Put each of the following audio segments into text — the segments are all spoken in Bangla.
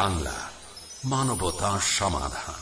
বাংলা মানবতা সমাধান।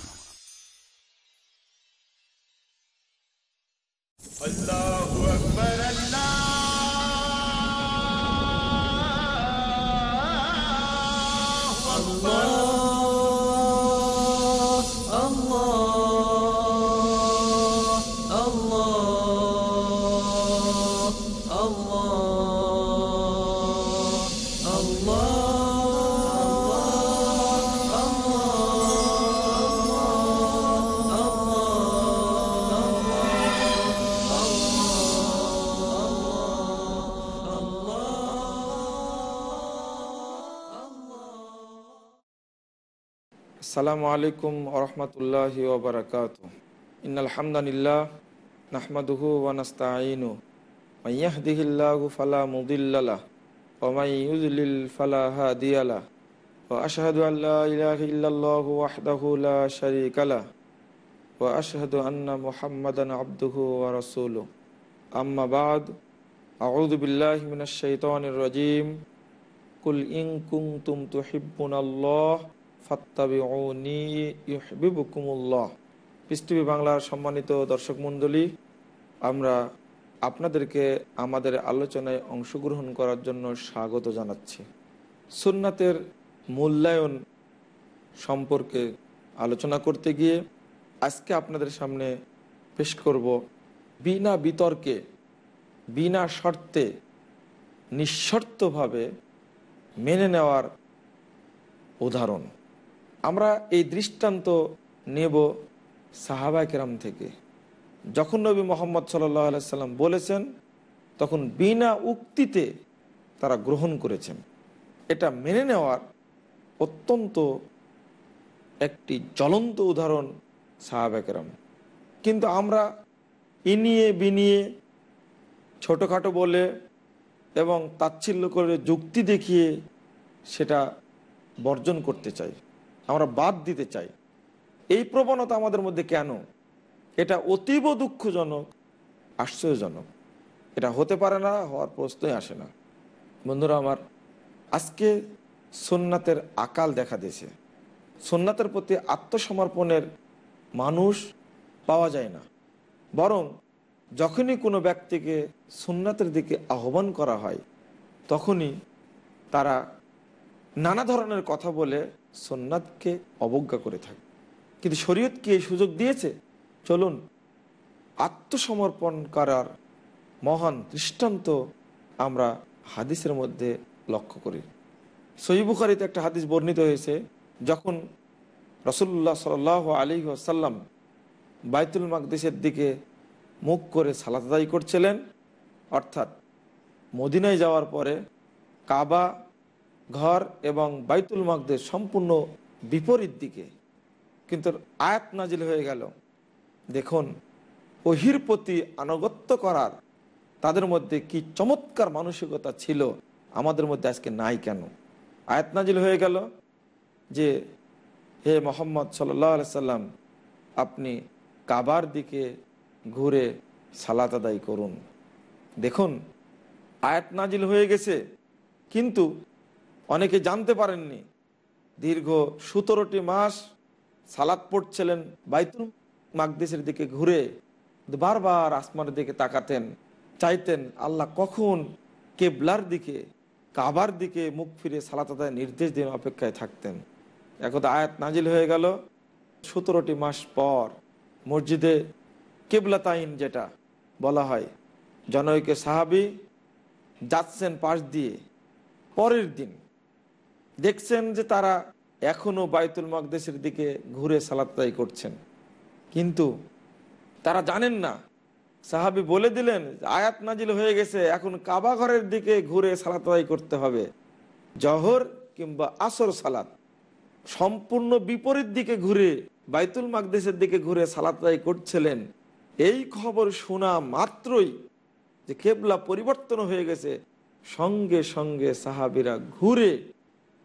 আসসালামু আলাইকুম আরহামতুল্লাহ ওবরাকাত। ইনালহামদানিল্লাহ নাহমাদুহু ওয়ানাস্তাইনু মাইয়াহদিহিল্লাহু ফালা মুদিল্লাহ ওমাই ইউজলিল ফালা হাদিয়ালা ও আশহাদু আল্লাহ ইলাহ ইল্লাল্লাহু ওয়াহদাহু লা শারীকালা ওয়া আশহাদু আন্না মুহাম্মাদান আবদুহু ওয়া রাসূলুহু। আম্মা বাদ। আউযু বিল্লাহি মিনাশ শাইতানির রাজীম। কুল ইন কুনতুম তুহিব্বুনাল্লাহ। পৃথিবী বাংলার সম্মানিত দর্শক মন্ডলী আমরা আপনাদেরকে আমাদের আলোচনায় অংশগ্রহণ করার জন্য স্বাগত জানাচ্ছি। সুন্নাতের মূল্যায়ন সম্পর্কে আলোচনা করতে গিয়ে আজকে আপনাদের সামনে পেশ করব বিনা বিতর্কে, বিনা শর্তে, নিঃশর্তভাবে মেনে নেওয়ার উদাহরণ। আমরা এই দৃষ্টান্ত নেব সাহাবাকেরাম থেকে। যখন নবী মোহাম্মদ সাল্লাহ সাল্লাম বলেছেন, তখন বিনা উক্তিতে তারা গ্রহণ করেছেন। এটা মেনে নেওয়ার অত্যন্ত একটি জ্বলন্ত উদাহরণ সাহাবাকেরাম কিন্তু আমরা ইনিয়ে বিনিয়ে ছোটোখাটো বলে এবং তাচ্ছিল্য করে যুক্তি দেখিয়ে সেটা বর্জন করতে চাই। আমরা বাদ দিতে চাই। এই প্রবণতা আমাদের মধ্যে কেন? এটা অতীব দুঃখজনক, আশ্চর্যজনক। এটা হতে পারে না, হওয়ার প্রশ্নই আসে না। বন্ধুরা আমার, আজকে সোননাথের আকাল দেখা দিয়েছে। সোননাথের প্রতি আত্মসমর্পণের মানুষ পাওয়া যায় না। বরং যখনই কোনো ব্যক্তিকে সুন্নাতের দিকে আহ্বান করা হয়, তখনই তারা নানা ধরনের কথা বলে সোননাথকে অবজ্ঞা করে থাকে। কিন্তু শরীয়ত কি এই সুযোগ দিয়েছে? চলুন, আত্মসমর্পণ করার মহান দৃষ্টান্ত আমরা হাদিসের মধ্যে লক্ষ্য করি। সহিবুখারিতে একটা হাদিস বর্ণিত হয়েছে, যখন রসুল্লাহ সাল আলী আসাল্লাম বাইতুল মাকদেশের দিকে মুখ করে সালাত আদায় করছিলেন, অর্থাৎ মদিনায় যাওয়ার পরে কাবা ঘর এবং বাইতুল মাকদের সম্পূর্ণ বিপরীত দিকে। কিন্তু আয়াত নাজিল হয়ে গেল। দেখুন ওহির প্রতি আনুগত্য করার তাদের মধ্যে কি চমৎকার মানসিকতা ছিল, আমাদের মধ্যে আজকে নাই কেন? আয়াত নাজিল হয়ে গেল যে, হে মোহাম্মদ সাল্লাহ সাল্লাম, আপনি কাবার দিকে ঘুরে সালাত আদায় করুন। দেখুন, আয়াত নাজিল হয়ে গেছে, কিন্তু অনেকে জানতে পারেননি। দীর্ঘ সতেরোটি মাস সালাদ পড়ছিলেন বাইতুল মাকদেশের দিকে ঘুরে বারবার আসমানের দিকে তাকাতেন, চাইতেন আল্লাহ কখন কেবলার দিকে, কাবার দিকে মুখ ফিরে সালাত আদায় নির্দেশ দিন, অপেক্ষায় থাকতেন। একদা আয়াত নাজিল হয়ে গেল। সতেরোটি মাস পর মসজিদে কেবলাতাইন যেটা বলা হয়, জনৈকে সাহাবি যাচ্ছেন পাশ দিয়ে, পরের দিন দেখছেন যে তারা এখনও বাইতুল মকদেশের দিকে ঘুরে সালাতাই করছেন। কিন্তু তারা জানেন না। সাহাবি বলে দিলেন, আয়াত নাজিল হয়ে গেছে, এখন কাবা ঘরের দিকে ঘুরে সালাতাই করতে হবে। জহর কিংবা আসর সালাত। সম্পূর্ণ বিপরীত দিকে ঘুরে, বাইতুল মাকদেশের দিকে ঘুরে সালাতাই করছিলেন। এই খবর শোনা মাত্রই যে কেবলা পরিবর্তন হয়ে গেছে। সঙ্গে সঙ্গে সাহাবিরা ঘুরে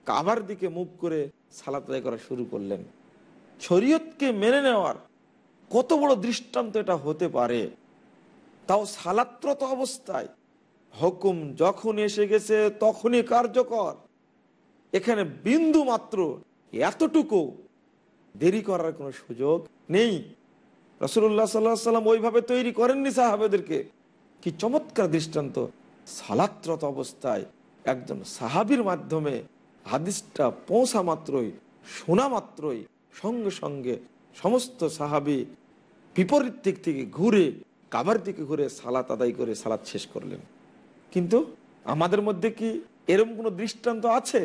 কাবার দিকে মুখ করে সালাত আদায় করা শুরু করলেন। শরীয়তকে মেনে নেওয়ার কত বড় দৃষ্টান্ত এটা হতে পারে? তাও সালাত্রত অবস্থায়। হুকুম যখন এসে গেছে তখনই কার্যকর। এখানে বিন্দু মাত্র এতটুকু দেরি করার কোনো সুযোগ নেই। রসুল্লাহ সাল্লাহ সাল্লাম ওইভাবে তৈরি করেননি সাহাবেদেরকে। কি চমৎকার দৃষ্টান্ত। সালাত্রত অবস্থায় একজন সাহাবির মাধ্যমে হাদিসটা পৌঁছা মাত্রই, শোনা মাত্রই, সঙ্গে সঙ্গে সমস্ত সাহাবি বিপরীত দিক থেকে ঘুরে, কাবার দিকে ঘুরে সালাত আদায় করে সালাত শেষ করলেন। কিন্তু আমাদের মধ্যে কি এরকম কোনো দৃষ্টান্ত আছে?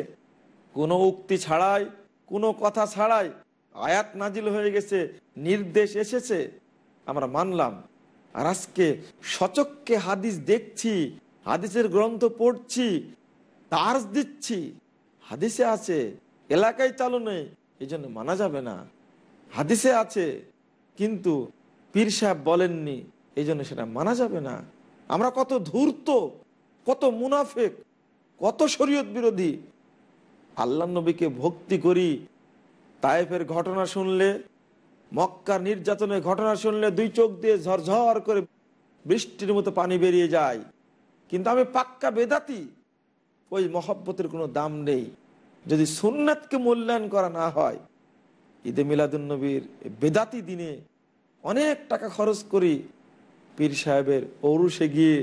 কোনো উক্তি ছাড়াই, কোনো কথা ছাড়াই আয়াত নাজিল হয়ে গেছে, নির্দেশ এসেছে? আমরা মানলাম, আর আজকে সচককে হাদিস দেখছি, হাদিসের গ্রন্থ পড়ছি তার দিচ্ছি। হাদিসে আছে, এলাকায় চালু নেই এই জন্য মানা যাবে না। হাদিসে আছে, কিন্তু পীর সাহেব বলেননি এই জন্য সেটা মানা যাবে না। আমরা কত ধূর্ত, কত মুনাফেক, কত শরীয়ত বিরোধী। আল্লাহ নবীকে ভক্তি করি, তায়েফের ঘটনা শুনলে মক্কার নির্যাতনের ঘটনা শুনলে দুই চোখ দিয়ে ঝরঝর করে বৃষ্টির মতো পানি বেরিয়ে যায়। কিন্তু আমি পাক্কা বেদাতি ওই মহব্বতের কোনো দাম নেই। যদি সুন্নাতকে মূল্যায়ন করা না হয়, ঈদে মিলাদুন্নবীর বেদাতি দিনে অনেক টাকা খরচ করি, পীর সাহেবের ঔরুষে গিয়ে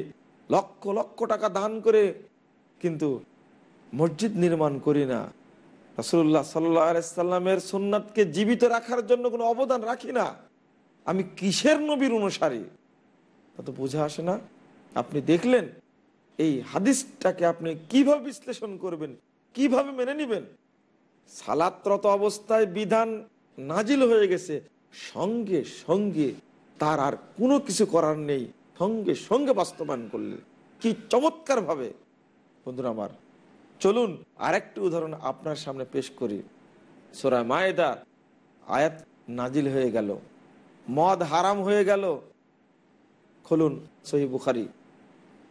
লক্ষ লক্ষ টাকা দান করে কিন্তু মসজিদ নির্মাণ করি না। রসুল্লাহ সাল্লামের সুন্নাতকে জীবিত রাখার জন্য কোনো অবদান রাখি না। আমি কিসের নবীর অনুসারী? তা তো বোঝা আসে না। আপনি দেখলেন এই হাদিসটাকে আপনি কীভাবে বিশ্লেষণ করবেন? কীভাবে মেনে নিবেন? সালাত্রত অবস্থায় বিধান নাজিল হয়ে গেছে। সঙ্গে সঙ্গে তার আর কোনো কিছু করার নেই। সঙ্গে সঙ্গে বাস্তবায়ন করলে কি চমৎকার ভাবে বন্ধুরা আমার, চলুন আরেকটি উদাহরণ আপনার সামনে পেশ করি। সোরা মায়েদা আয়াত নাজিল হয়ে গেল। মদ হারাম হয়ে গেল। খুলুন সহি বুখারি।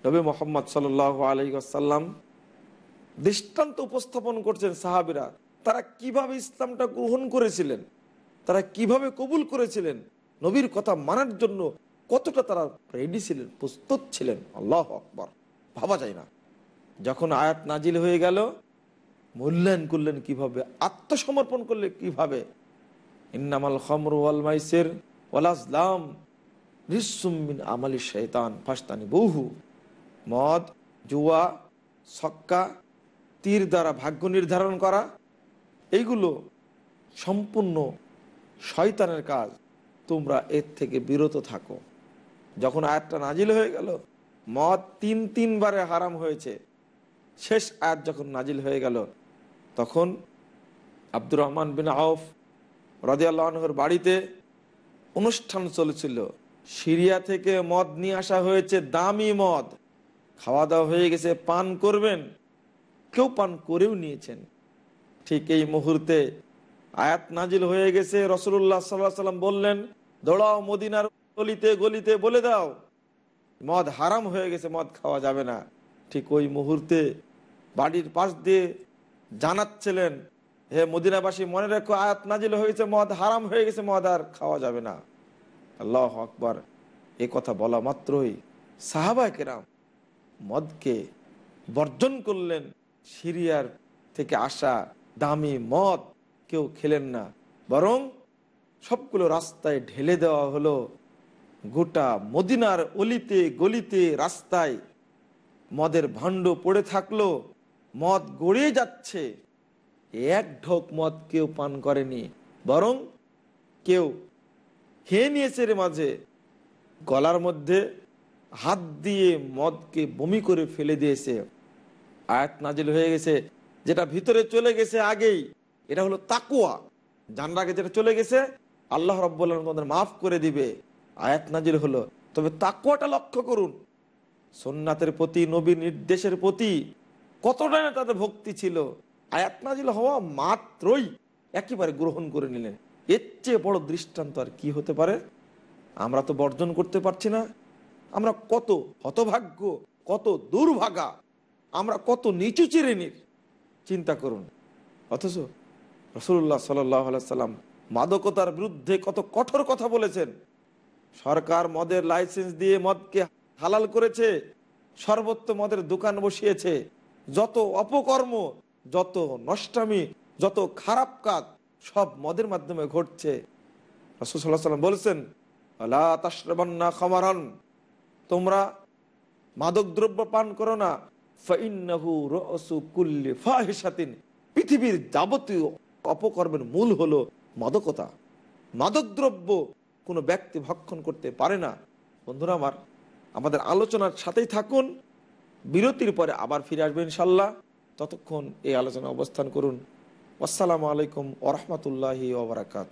নবী মোহাম্মদ সাল আলহিসাল্লাম দৃষ্টান্ত উপস্থাপন করছেন সাহাবিরা। তারা কীভাবে ইসলামটা গ্রহণ করেছিলেন? তারা কীভাবে কবুল করেছিলেন? নবীর কথা মানার জন্য কতটা তারা রেডি ছিলেন, প্রস্তুত ছিলেন? আল্লাহ আকবর। ভাবা যায় না। যখন আয়াত নাজিল হয়ে গেল, মূল্যায়ন করলেন কীভাবে? আত্মসমর্পণ করলে কীভাবে? ইন্নামাল খমর মাইসের ওয়ালাজলাম রিসুমিন আমালি শৈতান ফাস্তানি বহু মদ, জুয়া, ছক্কা, তীর দ্বারা ভাগ্য নির্ধারণ করা, এইগুলো সম্পূর্ণ শয়তানের কাজ। তোমরা এর থেকে বিরত থাকো। যখন আয়াতটা নাজিল হয়ে গেল, মদ তিন তিনবারে হারাম হয়েছে। শেষ আয়াত যখন নাজিল হয়ে গেল, তখন আব্দুর রহমান বিন আউফ রাজিয়াল্লাহর বাড়িতে অনুষ্ঠান চলেছিল। সিরিয়া থেকে মদ নিয়ে আসা হয়েছে দামি মদ। খাওয়া দাওয়া হয়ে গেছে, পান করবেন। কেউ পান করেও নিয়েছেন। ঠিক এই মুহূর্তে আয়াত নাজিল হয়ে গেছে রসুল্লাহ সাল্লাহ সাল্লাম বললেন, দৌড়াও মদিনার গলিতে গলিতে, বলে দাও, মদ হারাম হয়ে গেছে, মদ খাওয়া যাবে না। ঠিক ওই মুহূর্তে বাড়ির পাশ দিয়ে জানাচ্ছিলেন হে মদিনাবাসী, মনে রেখো, আয়াত নাজিল হয়েছে, মদ হারাম হয়ে গেছে, মদ আর খাওয়া যাবে না। আল্লাহ আকবর, এ কথা বলা মাত্রই সাহাবা কেরাম মদকে বর্জন করলেন। সিরিয়ার থেকে আসা দামি মদ কেউ খেলেন না। বরং সবগুলো রাস্তায় ঢেলে দেওয়া হলো। গোটা মদিনার অলিতে গলিতে রাস্তায় মদের ভাণ্ড পড়ে থাকল। মদ গড়িয়ে যাচ্ছে। এক ঢোক মদ কেউ পান করেনি। বরং কেউ খেয়ে নিয়েছে রে মাঝে। গলার মধ্যে হাত দিয়ে মদকে বমি করে ফেলে দিয়েছে। আয়াত নাজিল হয়ে গেছে। যেটা ভিতরে চলে গেছে আগেই, এটা হলো তাকুয়া জানার আগে যেটা চলে গেছে, আল্লাহ রব্বুল্লাহ তোমাদের মাফ করে দিবে। আয়াত নাজিল হলো। তবে তাকুয়াটা লক্ষ্য করুন। সোননাথের প্রতি, নবীর নির্দেশের প্রতি কতটা না তাদের ভক্তি ছিল। আয়াত নাজিল হওয়া মাত্রই একেবারে গ্রহণ করে নিলেন। এর চেয়ে বড় দৃষ্টান্ত আর কি হতে পারে? আমরা তো বর্জন করতে পারছি না। আমরা কত হতভাগ্য, কত দুর্ভাগা, আমরা কত নিচু চিরেনির চিন্তা করুন। অথচ রসুল্লাহ সাল্লাম মাদকতার বিরুদ্ধে কত কঠোর কথা বলেছেন। সরকার মদের লাইসেন্স দিয়ে মদকে হালাল করেছে সর্বত্র মদের দোকান বসিয়েছে। যত অপকর্ম, যত নষ্টামি, যত খারাপ কাজ সব মদের মাধ্যমে ঘটছে। রসুল রসুল্লাহ সাল্লাম বলেছেন আল্লাহ তাসরবান্না খামারান তোমরা মাদক দ্রব্য পান করো না। পৃথিবীর যাবতীয় অপকর্মের মূল হলো মাদকতা। মাদকদ্রব্য কোনো ব্যক্তি ভক্ষণ করতে পারে না। বন্ধুরা আমার, আমাদের আলোচনার সাথেই থাকুন। বিরতির পরে আবার ফিরে আসবেন ইনশাল্লাহ ততক্ষণ এই আলোচনা অবস্থান করুন। আসসালামু আলাইকুম ওরহমতুল্লাহি ওবরাকাত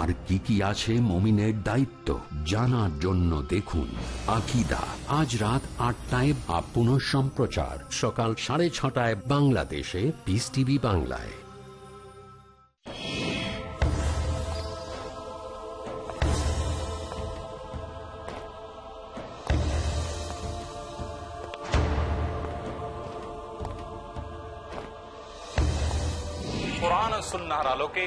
আর কি কি আছে মমিনের দায়িত্ব জানার জন্য দেখুন আকিদা। আজ রাত আটটায় বা পুনঃ সম্প্রচার। সকাল সাড়ে ছটায় বাংলাদেশে পিস টিভি বাংলায়। আলোকে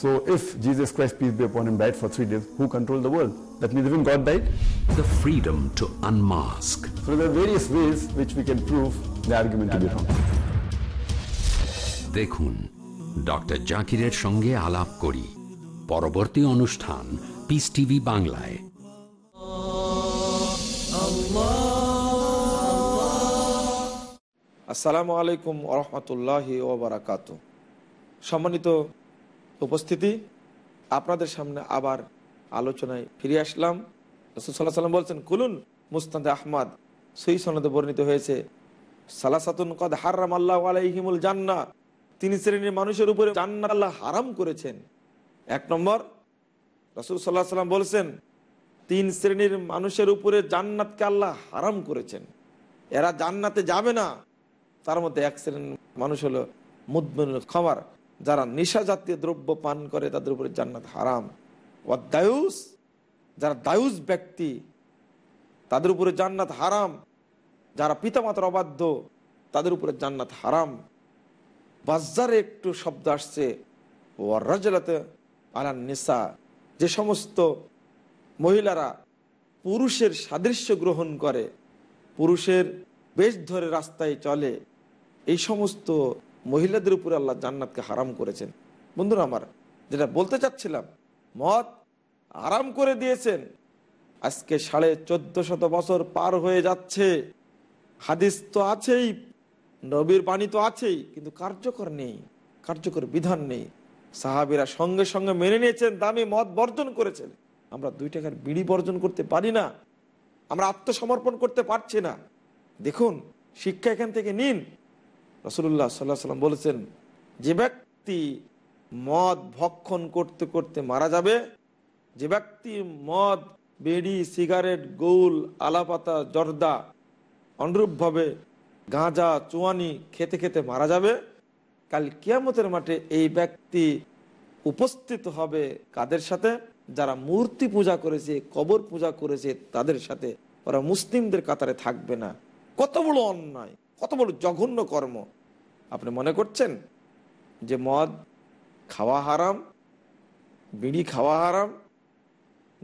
so if Jesus Christ, peace be upon him, died for three days, who controlled the world? That means even God died? the freedom to unmask So there are various ways which we can prove the argument to be wrong. দেখুন ডক্টর জাকিরের সঙ্গে আলাপ করি পরবর্তী অনুষ্ঠান পিস টিভি বাংলায় আসসালামু আলাইকুম ওরহমতুল্লাহ ওবরাকাত সম্মানিত উপস্থিতি, আপনাদের সামনে আবার আলোচনায় ফিরে আসলাম। রসুল্লাহ সাল্লাম বলছেন, কুলুন মুস্তাদ আহমদ। সই সনদে বর্ণিত হয়েছে, সালাসাতুন কদ হারাম আল্লাহ আলাইহিমুল জান্না তিনি শ্রেণির মানুষের উপরে জান্নাত আল্লাহ হারাম করেছেন। এক নম্বর, রসুল সাল্লাহ সাল্লাম বলছেন, তিন শ্রেণির মানুষের উপরে জান্নাতকে আল্লাহ হারাম করেছেন। এরা জান্নাতে যাবে না। তার মধ্যে এক শ্রেণির মানুষ হলো মুদমিনুল খামার। যারা নেশা জাতীয় দ্রব্য পান করে, তাদের উপরে জান্নাত হারাম। দায়ুস যারা দায়ুস ব্যক্তি, তাদের উপরে জান্নাত হারাম। যারা পিতামাতার অবাধ্য, তাদের উপরে জান্নাত হারাম। বাজারে একটু শব্দ আসছে ও রাজলাতে আলা নেশা যে সমস্ত মহিলারা পুরুষের সাদৃশ্য গ্রহণ করে, পুরুষের বেশ ধরে রাস্তায় চলে, এই সমস্ত মহিলাদের উপরে আল্লাহ জান্নাতকে হারাম করেছেন। বন্ধুরা আমার, যেটা বলতে চাচ্ছিলাম, মদ আরাম করে দিয়েছেন। আজকে সাড়ে চোদ্দ শত বছর পার হয়ে যাচ্ছে। হাদিস তো আছেই, নবীর বাণী তো আছেই, কিন্তু কার্যকর নেই, কার্যকর বিধান নেই। সাহাবিরা সঙ্গে সঙ্গে মেনে নিয়েছেন, দামি মদ বর্জন করেছেন। আমরা দুই টাকার বিড়ি বর্জন করতে পারি না, আমরা আত্মসমর্পণ করতে পারছি না। দেখুন, শিক্ষা এখান থেকে নিন রসুল্লাহ সাল্লাহ সাল্লাম বলেছেন, যে ব্যক্তি মদ ভক্ষণ করতে করতে মারা যাবে, যে ব্যক্তি মদ, বেড়ি, সিগারেট গোল আলাপাতা, জর্দা, অনুরূপভাবে গাঁজা, চুয়ানি খেতে খেতে মারা যাবে, কাল কিয়ামতের মাঠে এই ব্যক্তি উপস্থিত হবে কাদের সাথে? যারা মূর্তি পূজা করেছে, কবর পূজা করেছে, তাদের সাথে। ওরা মুসলিমদের কাতারে থাকবে না। কত বড় অন্যায়। কত বড় জঘন্য কর্ম। আপনি মনে করছেন যে মদ খাওয়া হারাম, বিড়ি খাওয়া হারাম,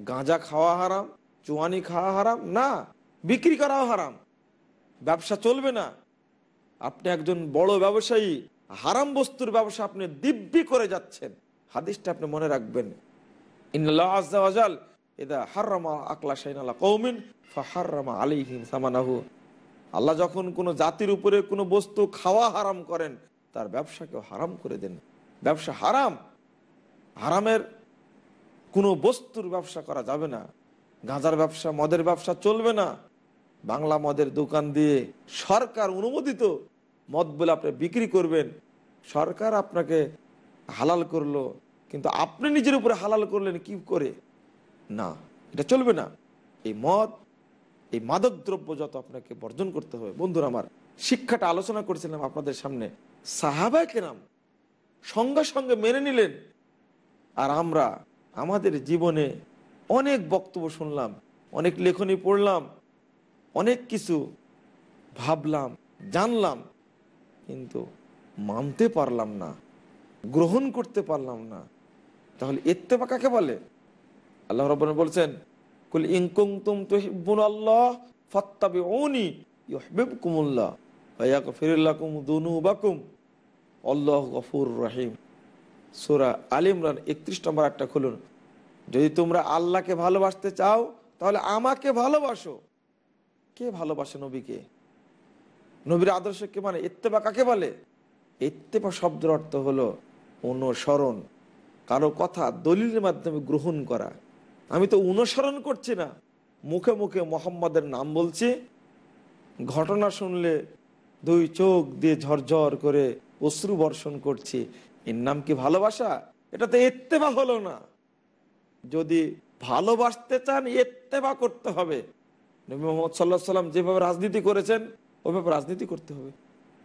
গাঁজা খাওয়া হারাম চুয়ানি খাওয়া হারাম? না, বিক্রি করাও হারাম। ব্যবসা চলবে না। আপনি একজন বড় ব্যবসায়ী, হারাম বস্তুর ব্যবসা আপনি দিব্যি করে যাচ্ছেন। হাদিসটা আপনি মনে রাখবেন। ইন্নাল্লাহ আজ্জা ওয়াজাল এদা আকলা শাইনালা কৌমিন সামানাহু। আল্লাহ যখন কোনো জাতির উপরে কোনো বস্তু খাওয়া হারাম করেন, তার ব্যবসাকেও হারাম করে দেন। ব্যবসা হারাম, হারামের কোনো বস্তুর ব্যবসা করা যাবে না। গাঁজার ব্যবসা, মদের ব্যবসা চলবে না। বাংলা মদের দোকান দিয়ে সরকার অনুমোদিত মদ বলে আপনি বিক্রি করবেন। সরকার আপনাকে হালাল করল, কিন্তু আপনি নিজের উপরে হালাল করলেন কি করে? না, এটা চলবে না। এই মদ এই মাদক দ্রব্য যত আপনাকে বর্জন করতে হবে, বন্ধুরা আমার, শিক্ষাটা আলোচনা করেছিলাম আপনাদের সামনে সাহাবাই কেরাম সঙ্গে সঙ্গে মেনে নিলেন। আর আমরা, আমাদের জীবনে অনেক বক্তব্য শুনলাম, অনেক লেখনী পড়লাম, অনেক কিছু ভাবলাম, জানলাম, কিন্তু মানতে পারলাম না, গ্রহণ করতে পারলাম না। তাহলে এত্তেবা কাকে বলে? আল্লাহ রব্বান বলছেন কুল ইনকুম তুম তুহিব্বুন আল্লাহ ওয়া ইয়াগফির লাকুম যুনুবাকুম আল্লাহু গফুরুর রহিম। সূরা 31 নম্বর একটা খুলুন। যদি তোমরা আল্লাহকে ভালোবাসতে চাও, তাহলে আমাকে ভালোবাসো। কে ভালোবাসে নবীকে? নবীর আদর্শ কে মানে ইত্তেবা কাকে বলে? ইত্তেবা শব্দের অর্থ হলো অনুসরণ, কারও কথা দলিলের মাধ্যমে গ্রহণ করা। আমি তো অনুসরণ করছি না। মুখে মুখে মোহাম্মদের নাম বলছি। ঘটনা শুনলে দুই চোখ দিয়ে ঝরঝর করে অশ্রু বর্ষণ করছি। এর নাম কি ভালোবাসা? এটা তো এত্তেবা হলো না। যদি ভালোবাসতে চান এত্তেবা করতে হবে। নবী মোহাম্মদ সাল্লাহ সাল্লাম যেভাবে রাজনীতি করেছেন, ওইভাবে রাজনীতি করতে হবে।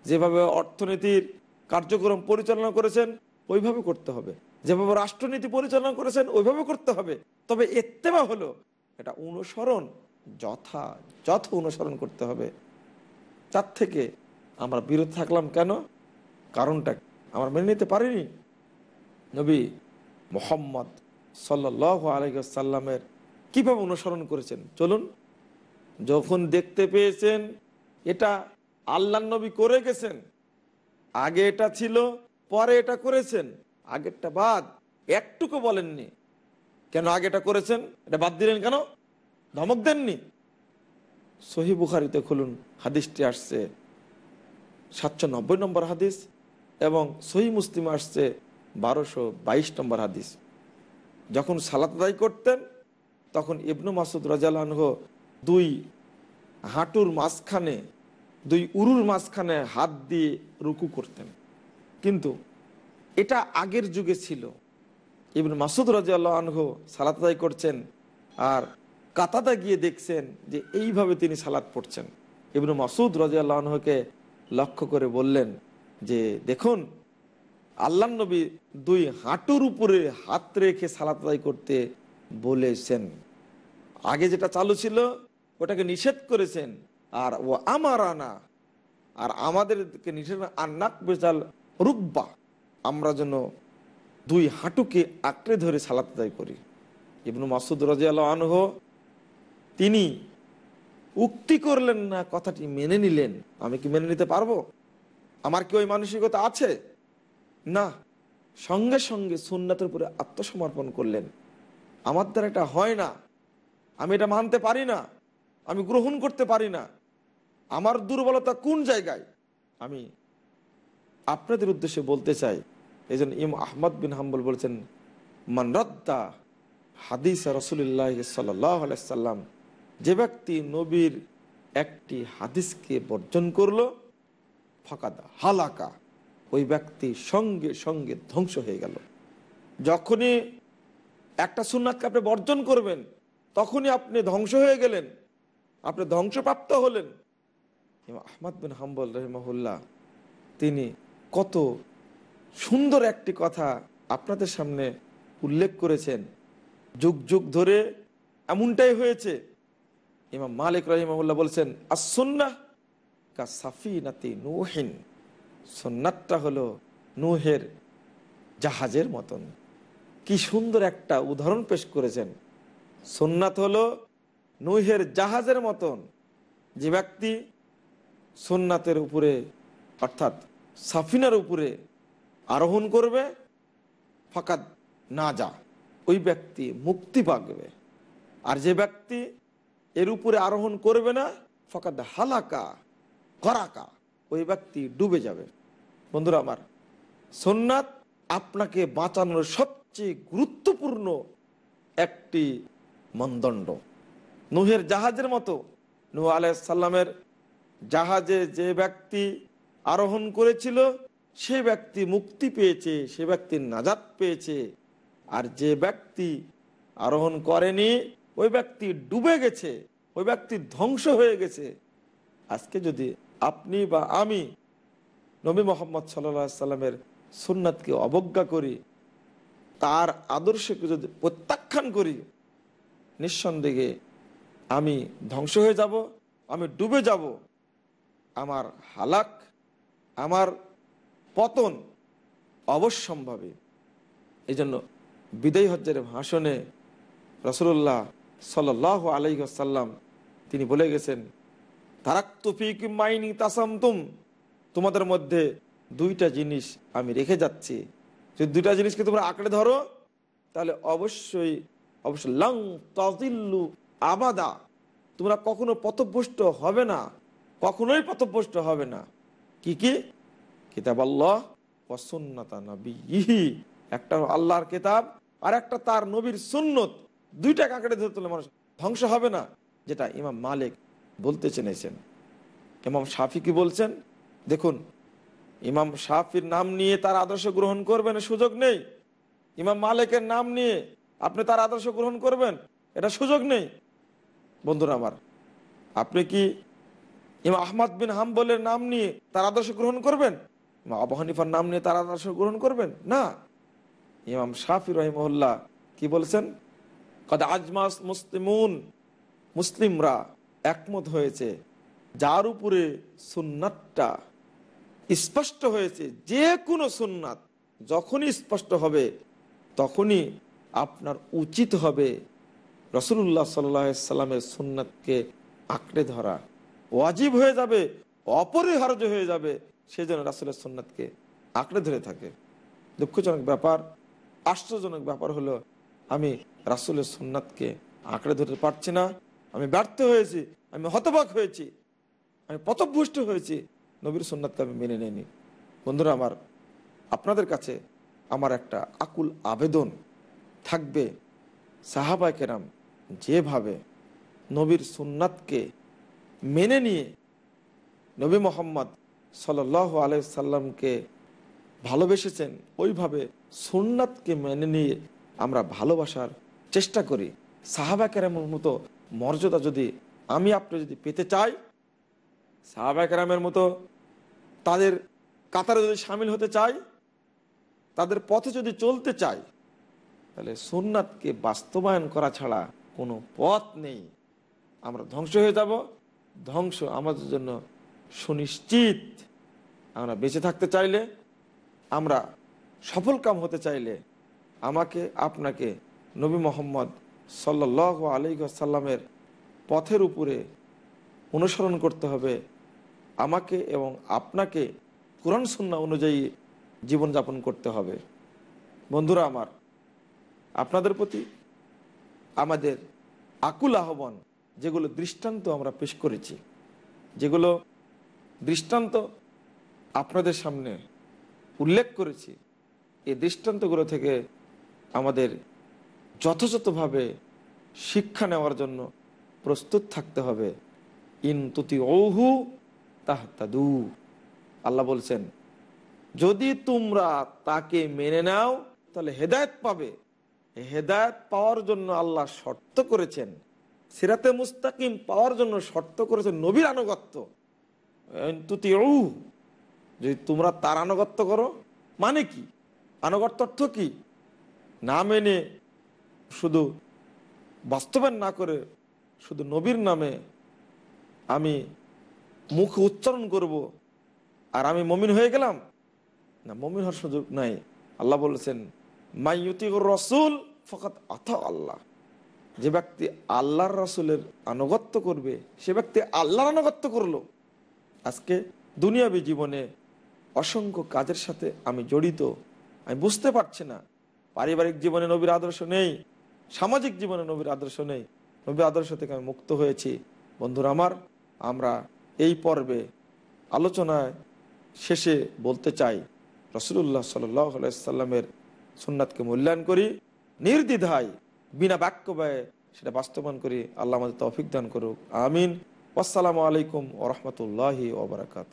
যেভাবে অর্থনীতির কার্যক্রম পরিচালনা করেছেন ওইভাবে করতে হবে। যেভাবে রাষ্ট্রনীতি পরিচালনা করেছেন, ওইভাবে করতে হবে। তবে এত্তেবা হলো, এটা অনুসরণ যথা, যথ অনুসরণ করতে হবে। তার থেকে আমরা বিরত থাকলাম কেন? কারণটা আমরা মেনে নিতে পারিনি। নবী মোহাম্মদ সাল্লাহ আলহামের কীভাবে অনুসরণ করেছেন? চলুন। যখন দেখতে পেয়েছেন, এটা আল্লাহ নবী করে গেছেন, আগে এটা ছিল পরে এটা করেছেন, আগেরটা বাদ। একটুকু বলেননি। কেন আগে এটা করেছেন? এটা বাদ দিলেন কেন? ধমক দেননি। সহি বুখারিতে খুলুন, হাদিসটি আসছে সাতশো নব্বই নম্বর হাদিস এবং সহি মুসলিম আসছে বারোশো বাইশ নম্বর হাদিস। যখন সালাত আদায় করতেন, তখন ইবনু মাসুদ রাজালানহ দুই হাঁটুর মাঝখানে, দুই উরুর মাঝখানে হাত দিয়ে রুকু করতেন। কিন্তু এটা আগের যুগে ছিল। ইবন মাসুদ রাজিয়াল্লাহ আনহু সালাত আদায় করছেন আর কাতাদা গিয়ে দেখছেন যে এইভাবে তিনি সালাত পড়ছেন। ইবনু মাসুদ রাজিয়াল্লাহ আনহুকে লক্ষ্য করে বললেন যে, দেখুন আল্লাহ নবী দুই হাঁটুর উপরে হাত রেখে সালাত আদায় করতে বলেছেন। আগে যেটা চালু ছিল, ওটাকে নিষেধ করেছেন। আর ও আমার আনা আর আমাদেরকে নিষেধ আর নাক বেচাল রুব্বা আমরা যেন দুই হাঁটুকে আঁকড়ে ধরে সালাত আদায় করি। ইবনু মাসুদ রাজিয়াল আনহ, তিনি, উক্তি করলেন না, কথাটি মেনে নিলেন। আমি কি মেনে নিতে পারব? আমার কি ওই মানসিকতা আছে? না। সঙ্গে সঙ্গে সুন্নাতের উপরে আত্মসমর্পণ করলেন। আমার দ্বারা এটা হয় না। আমি এটা মানতে পারি না। আমি গ্রহণ করতে পারি না। আমার দুর্বলতা কোন জায়গায়? আমি আপনাদের উদ্দেশ্যে বলতে চাই, এই জন্য ইম আহমদ বিন হাম্বল বলছেন মানরদ্দা হাদিস রসুল্লাহ সাল্লাম, যে ব্যক্তি নবীর একটি হাদিসকে বর্জন করল, ফাঁকাদা হালাকা, ওই ব্যক্তি সঙ্গে সঙ্গে ধ্বংস হয়ে গেল। যখনই একটা সুন্নাতকে আপনি বর্জন করবেন, তখনই আপনি ধ্বংস হয়ে গেলেন, আপনি ধ্বংসপ্রাপ্ত হলেন। আহমদ বিন হাম্বল রহমহুল্লাহ, তিনি কত সুন্দর একটি কথা আপনাদের সামনে উল্লেখ করেছেন। যুগ যুগ ধরে এমনটাই হয়েছে। ইমাম মালিক রহিমাহুল্লাহ বলছেন আসন্না কা সাফি নাতি নুহিন। সন্ন্যাতটা হলো নুহের জাহাজের মতন। কি সুন্দর একটা উদাহরণ পেশ করেছেন। সোননাথ হলো নুহের জাহাজের মতন। যে ব্যক্তি সোননাথের উপরে, অর্থাৎ সাফিনার উপরে আরোহণ করবে ফাঁকাত না যা, ওই ব্যক্তি মুক্তি পাবে। আর যে ব্যক্তি এর উপরে আরোহণ করবে না ফাঁকাত হালাকা করাকা ওই ব্যক্তি ডুবে যাবে। বন্ধুরা আমার, সোননাথ আপনাকে বাঁচানোর সবচেয়ে গুরুত্বপূর্ণ একটি মানদণ্ড। নুহের জাহাজের মতো, নুহ আলাইসাল্লামের জাহাজে যে ব্যক্তি আরোহণ করেছিল, সে ব্যক্তি মুক্তি পেয়েছে, সে ব্যক্তি নাজাত পেয়েছে। আর যে ব্যক্তি আরোহণ করেনি, ওই ব্যক্তি ডুবে গেছে, ওই ব্যক্তি ধ্বংস হয়ে গেছে। আজকে যদি আপনি বা আমি নবী মোহাম্মদ সাল্লা সাল্লামের সুন্নাতকে অবজ্ঞা করি, তার আদর্শকে যদি প্রত্যাখ্যান করি, নিঃসন্দেহে আমি ধ্বংস হয়ে যাব, আমি ডুবে যাব। আমার হালাক আমার পতন অবশ্যম্ভাবী। এই জন্য বিদায় হজ্জের ভাষণে রসুল্লাহ সাল আলাইসাল্লাম তিনি বলে গেছেন তারাক্তুফিক মাইনি তাসামতুম। তোমাদের মধ্যে দুইটা জিনিস আমি রেখে যাচ্ছি। যদি দুইটা জিনিসকে তোমরা আঁকড়ে ধরো, তাহলে অবশ্যই অবশ্যই, লং তাজিল্লু আবাদা। তোমরা কখনো পথভ্রষ্ট হবে না, কখনোই পথভ্রষ্ট হবে না। কি কি? কিতাব আল্লাহ নবী একটা আল্লাহর কিতাব আর একটা তার নবীর সুন্নত। দুইটা কাঁকড়ে ধরে হলে মানুষ ধ্বংস হবে না, যেটা ইমাম মালিক বলতে চেনেছেন ইমাম শাফি কি বলছেন? দেখুন, ইমাম শাফির নাম নিয়ে তার আদর্শ গ্রহণ করবেন সুযোগ নেই। ইমাম মালিকের নাম নিয়ে আপনি তার আদর্শ গ্রহণ করবেন, এটা সুযোগ নেই। বন্ধুরা আমার, আপনি কি ইমাম আহমদ বিন হাম্বলের নাম নিয়ে তার আদর্শ গ্রহণ করবেন? ইমাম আবু হানিফার নাম নিয়ে তার আদর্শ গ্রহণ করবেন? না। ইমাম শাফি রহিমহল্লা কি বলছেন? কদ আজমাস মুসলিমুন, মুসলিমরা একমত হয়েছে, যার উপরে সুন্নাতটা স্পষ্ট হয়েছে, যে কোনো সুন্নাত যখনই স্পষ্ট হবে, তখনই আপনার উচিত হবে রসুল্লাহ সাল্লা সাল্লামের সুন্নাতকে আঁকড়ে ধরা। ওয়াজিব হয়ে যাবে, অপরিহার্য হয়ে যাবে সেই জন্য রাসুলের সুন্নাতকে আঁকড়ে ধরে থাকে। দুঃখজনক ব্যাপার, আশ্চর্যজনক ব্যাপার হলো, আমি রাসুলের সুন্নাতকে আঁকড়ে ধরতে পারছি না, আমি ব্যর্থ হয়েছি, আমি হতবাক হয়েছি, আমি পথভ্রষ্ট হয়েছি, নবীর সুন্নাতকে আমি মেনে নিইনি। বন্ধুরা আমার, আপনাদের কাছে আমার একটা আকুল আবেদন থাকবে। সাহাবাই কেরাম যেভাবে নবীর সুন্নাতকে মেনে নিয়ে নবী মোহাম্মদ সাল আলাইসাল্লামকে ভালোবেসেছেন, ওইভাবে সুন্নাতকে মেনে নিয়ে আমরা ভালোবাসার চেষ্টা করি। সাহাবা কেরামের মতো মর্যাদা যদি আমি আপনি যদি পেতে চাই, সাহাবা কেরামের মতো তাদের কাতারে যদি সামিল হতে চাই, তাদের পথে যদি চলতে চাই, তাহলে সুন্নাতকে বাস্তবায়ন করা ছাড়া কোনো পথ নেই। আমরা ধ্বংস হয়ে যাব। ধ্বংস আমাদের জন্য সুনিশ্চিত। আমরা বেঁচে থাকতে চাইলে, আমরা সফল কাম হতে চাইলে আমাকে, আপনাকে নবী মোহাম্মদ সাল্লাহ আলী সাল্লামের পথের উপরে অনুসরণ করতে হবে। আমাকে এবং আপনাকে কোরআন সুন্না অনুযায়ী জীবনযাপন করতে হবে। বন্ধুরা আমার, আপনাদের প্রতি আমাদের আকুল আহ্বান। যেগুলো দৃষ্টান্ত আমরা পেশ করেছি, যেগুলো দৃষ্টান্ত আপনাদের সামনে উল্লেখ করেছি এই দৃষ্টান্তগুলো থেকে আমাদের যথাযথভাবে শিক্ষা নেওয়ার জন্য প্রস্তুত থাকতে হবে। ইন তুতি ঔহু তাহতাদু। আল্লাহ বলছেন, যদি তোমরা তাকে মেনে নাও, তাহলে হেদায়ত পাবে। হেদায়ত পাওয়ার জন্য আল্লাহ শর্ত করেছেন সিরাতে মুস্তাকিম পাওয়ার জন্য শর্ত করেছেন নবীর আনুগত্য। যদি তোমরা তার আনুগত্য করো মানে কি? আনুগত্য অর্থ কি? না মেনে শুধু বাস্তবায়ন না করে শুধু নবীর নামে আমি মুখ উচ্চারণ করব আর আমি মমিন হয়ে গেলাম? না, মমিন হওয়ার সুযোগ নাই। আল্লাহ বলেছেন মাইয়ুতিগুর রসুল ফকাত আথ আল্লাহ। যে ব্যক্তি আল্লাহর রসুলের আনুগত্য করবে, সে ব্যক্তি আল্লাহর আনুগত্য করল। আজকে দুনিয়াবী জীবনে অসংখ্য কাজের সাথে আমি জড়িত। আমি বুঝতে পারছি না। পারিবারিক জীবনে নবীর আদর্শ নেই, সামাজিক জীবনে নবীর আদর্শ নেই। নবীর আদর্শ থেকে আমি মুক্ত হয়েছি। বন্ধুরা আমার, আমরা এই পর্বে আলোচনায় শেষে বলতে চাই রসুল্লাহ সাল্লামের সুন্নাতকে মূল্যায়ন করি, নির্দ্বিধায় বিনা বাক্য ব্যয়ে সেটা বাস্তবায়ন করি, আল্লাহ আমাদের তৌফিক দান করুক। আমিন। আসসালামু আলাইকুম ওরহমতুল্লাহি ওবরাকাত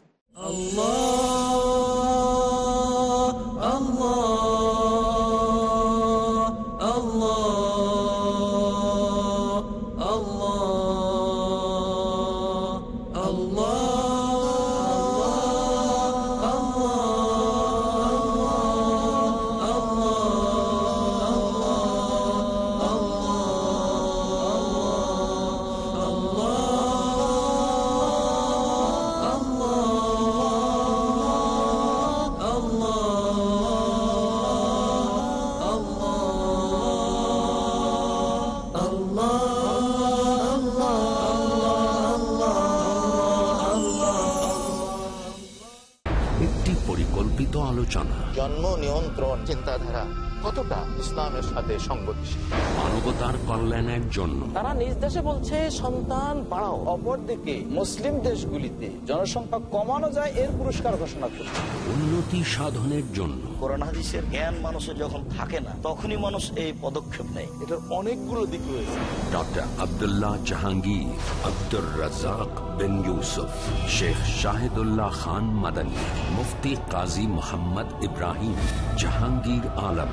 একটি ইসলামের সাথে সংগতিশীল। মানবতার কল্যাণের জন্য। তারা নিজ দেশে বলছে সন্তান বাড়াও। অপরদিকে মুসলিম দেশগুলিতে জনসংখ্যা কমানো যায় এর পুরস্কার ঘোষণা করছে। উন্নতি সাধনের জন্য। কোরআন হাদিসের জ্ঞান মানুষের যখন থাকে না তখনই মানুষ এই পদক্ষেপ নেয়। এটার অনেকগুলো দিক রয়েছে। ডক্টর আব্দুল্লাহ জাহাঙ্গীর আব্দুর রাজাক বিন ইউসুফ শেখ শাহিদুল্লাহ খান মাদানী মুফতি কাজী মোহাম্মদ ইব্রাহিম জাহাঙ্গীর আলম।